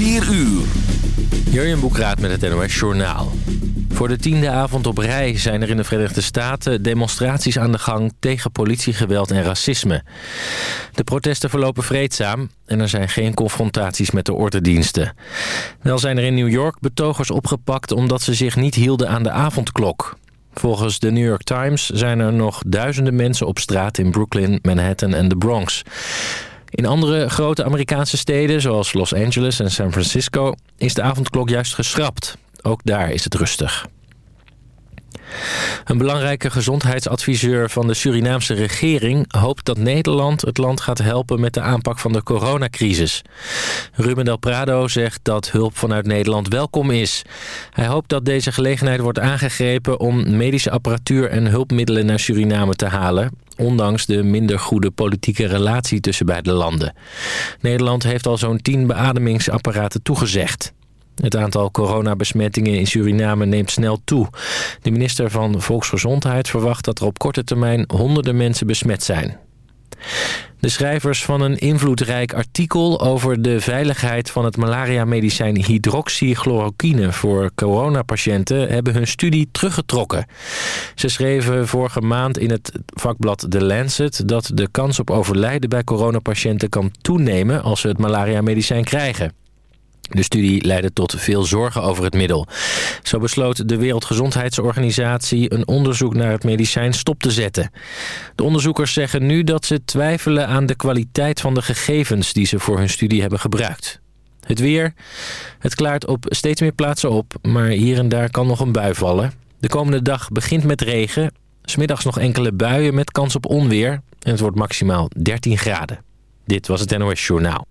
4 uur. Jurjen Boekraat met het NOS Journaal. Voor de tiende avond op rij zijn er in de Verenigde Staten demonstraties aan de gang tegen politiegeweld en racisme. De protesten verlopen vreedzaam en er zijn geen confrontaties met de ordendiensten. Wel zijn er in New York betogers opgepakt omdat ze zich niet hielden aan de avondklok. Volgens de New York Times zijn er nog duizenden mensen op straat in Brooklyn, Manhattan en de Bronx. In andere grote Amerikaanse steden, zoals Los Angeles en San Francisco... is de avondklok juist geschrapt. Ook daar is het rustig. Een belangrijke gezondheidsadviseur van de Surinaamse regering hoopt dat Nederland het land gaat helpen met de aanpak van de coronacrisis. Ruben Del Prado zegt dat hulp vanuit Nederland welkom is. Hij hoopt dat deze gelegenheid wordt aangegrepen om medische apparatuur en hulpmiddelen naar Suriname te halen ondanks de minder goede politieke relatie tussen beide landen. Nederland heeft al zo'n 10 beademingsapparaten toegezegd. Het aantal coronabesmettingen in Suriname neemt snel toe. De minister van Volksgezondheid verwacht dat er op korte termijn honderden mensen besmet zijn. De schrijvers van een invloedrijk artikel over de veiligheid van het malaria-medicijn hydroxychloroquine voor coronapatiënten hebben hun studie teruggetrokken. Ze schreven vorige maand in het vakblad The Lancet dat de kans op overlijden bij coronapatiënten kan toenemen als ze het malaria-medicijn krijgen. De studie leidde tot veel zorgen over het middel. Zo besloot de Wereldgezondheidsorganisatie een onderzoek naar het medicijn stop te zetten. De onderzoekers zeggen nu dat ze twijfelen aan de kwaliteit van de gegevens die ze voor hun studie hebben gebruikt. Het weer. Het klaart op steeds meer plaatsen op, maar hier en daar kan nog een bui vallen. De komende dag begint met regen. Smiddags nog enkele buien met kans op onweer. En het wordt maximaal 13 graden. Dit was het NOS Journaal.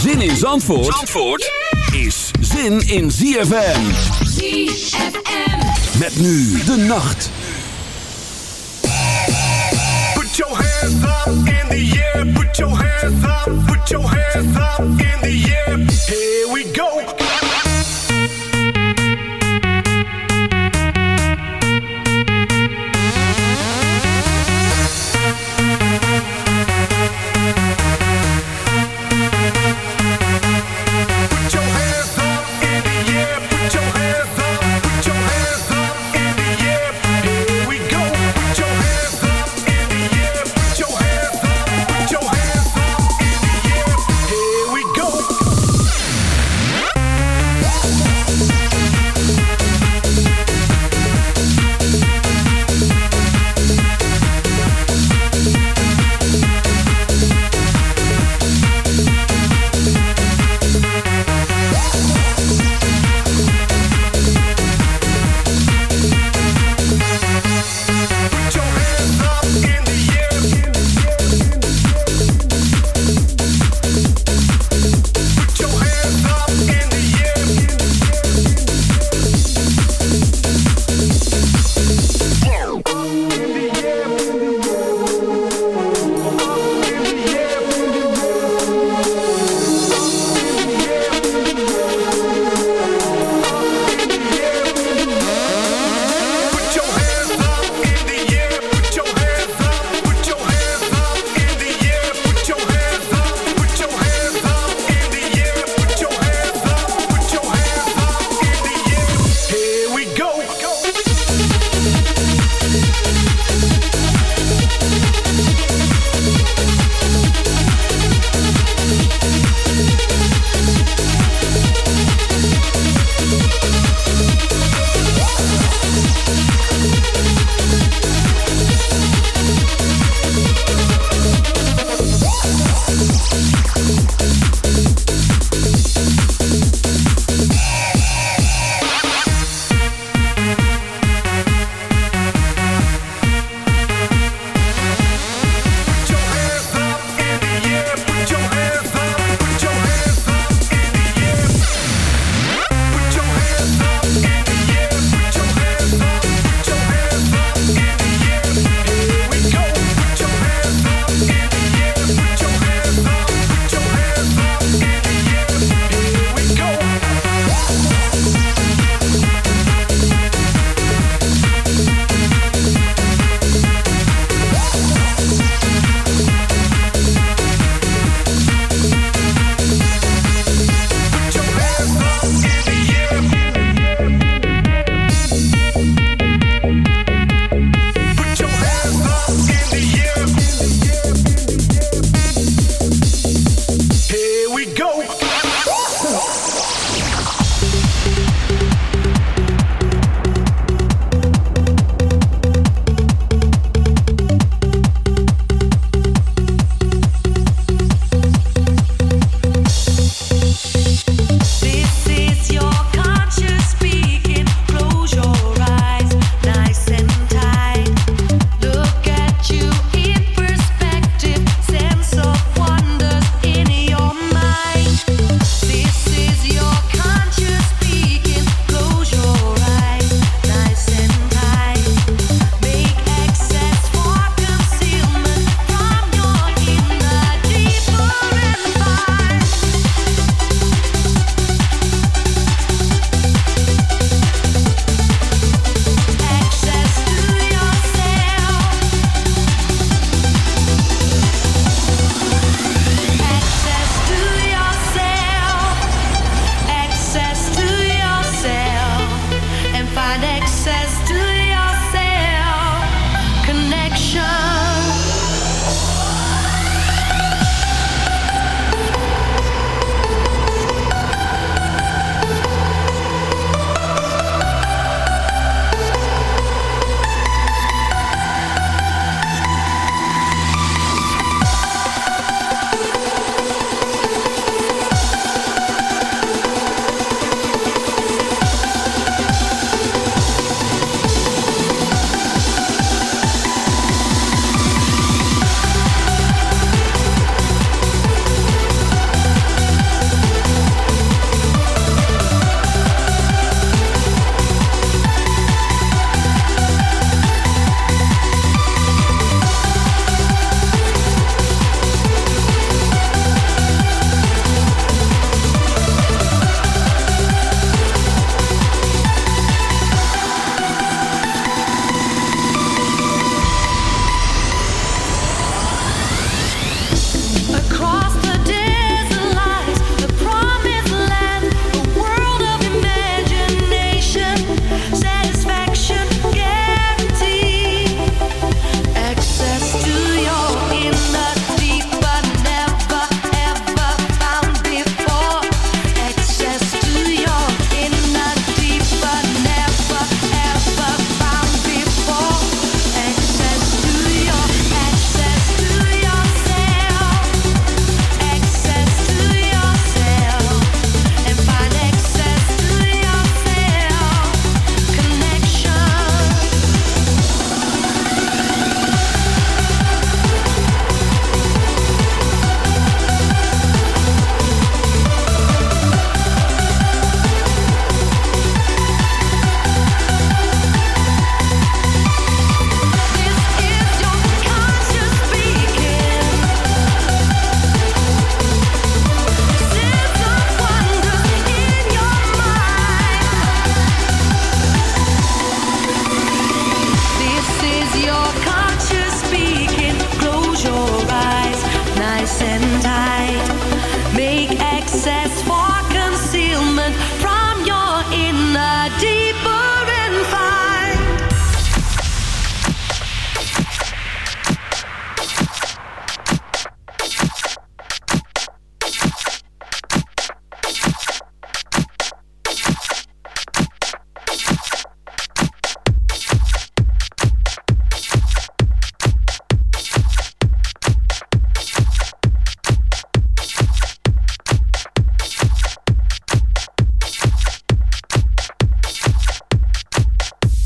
Zin in Zandvoort, Zandvoort is zin in ZFM. ZFM. Met nu de nacht. Put your hands up in the air. Put your hands up. Put your hands up in the air. Here we go.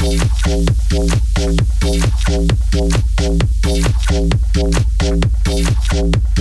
Thank you.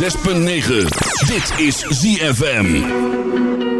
106.9. Dit is ZFM.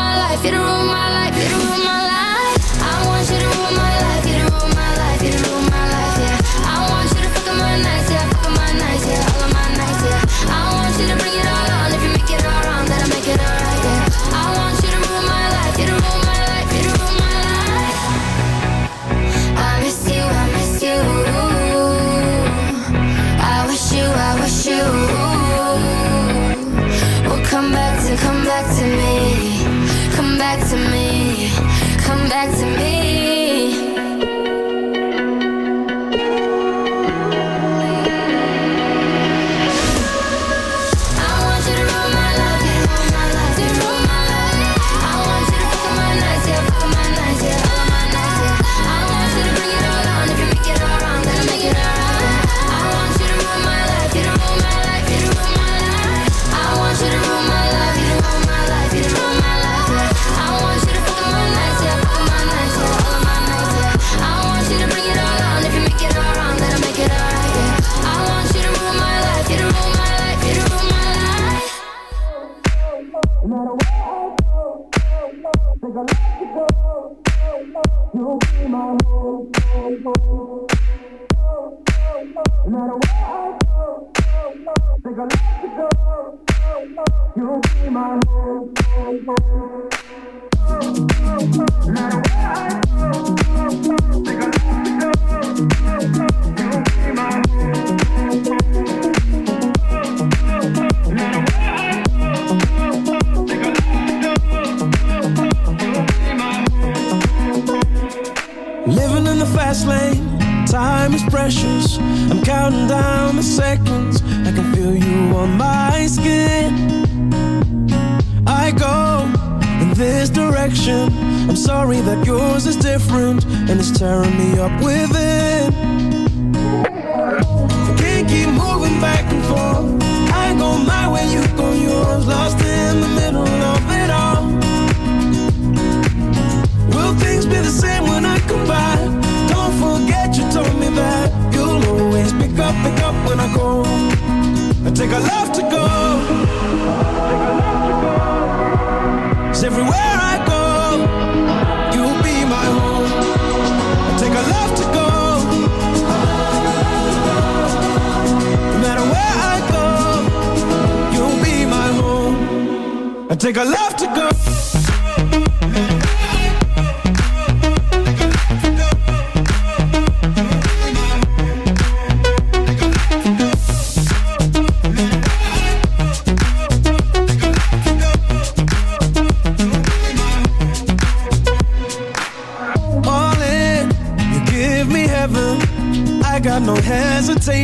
you to rule my life, you to rule my life.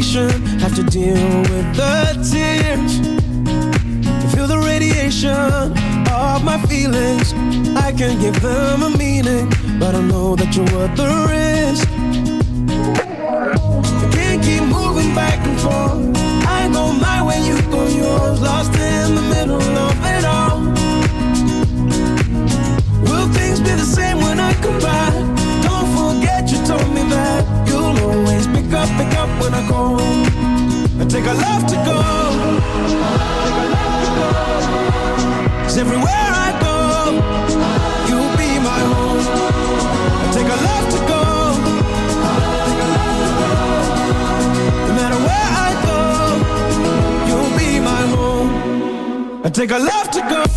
Hesitation. Have to deal with the tears. Feel the radiation of my feelings. I can give them a meaning, but I know that you're worth the risk. I can't keep moving back and forth. I go my way, you go yours. Lost in the middle up, pick up when I go. I take a love to go. Cause everywhere I go, you'll be my home. I take a love to go. No matter where I go, you'll be my home. I take a love to go.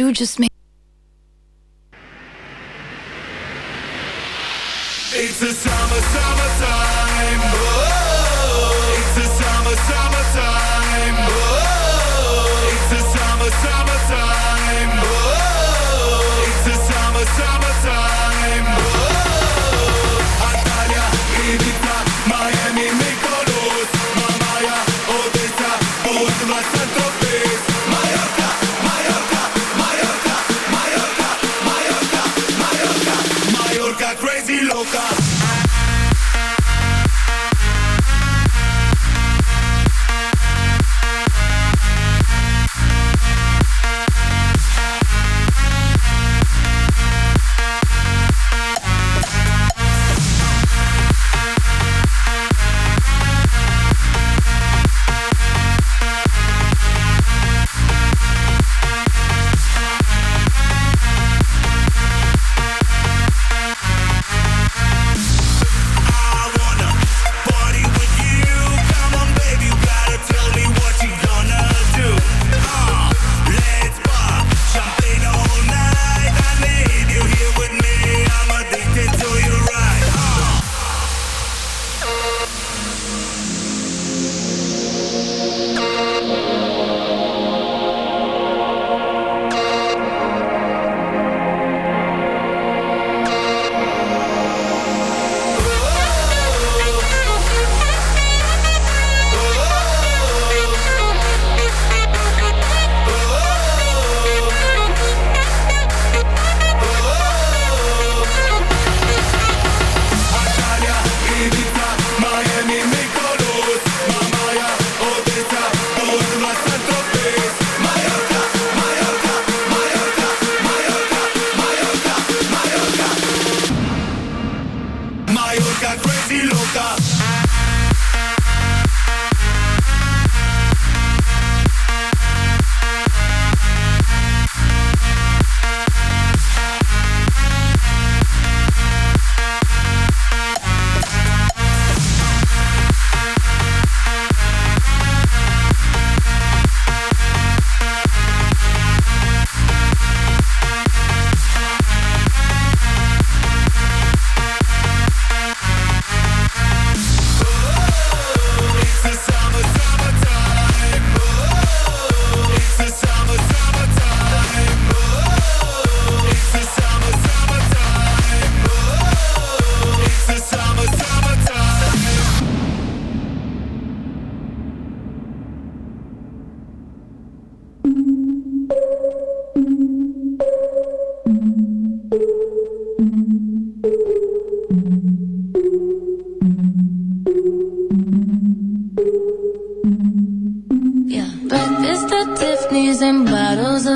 you just made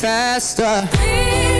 faster. Please.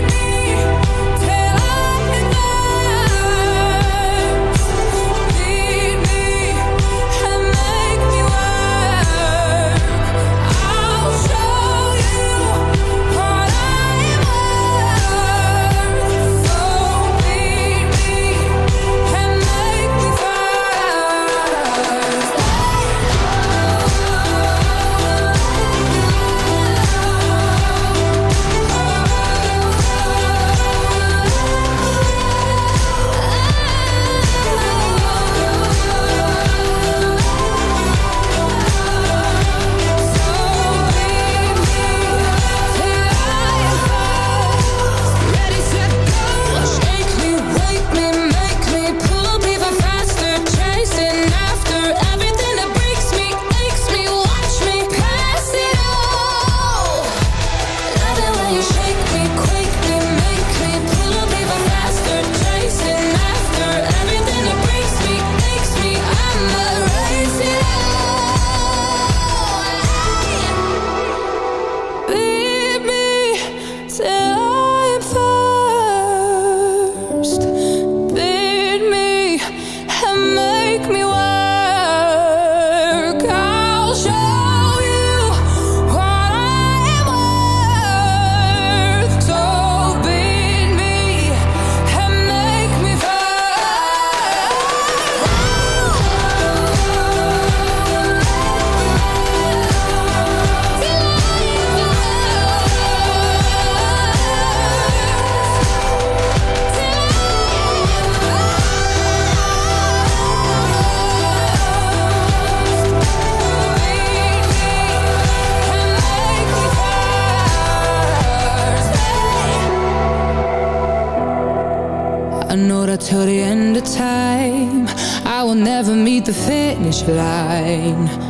line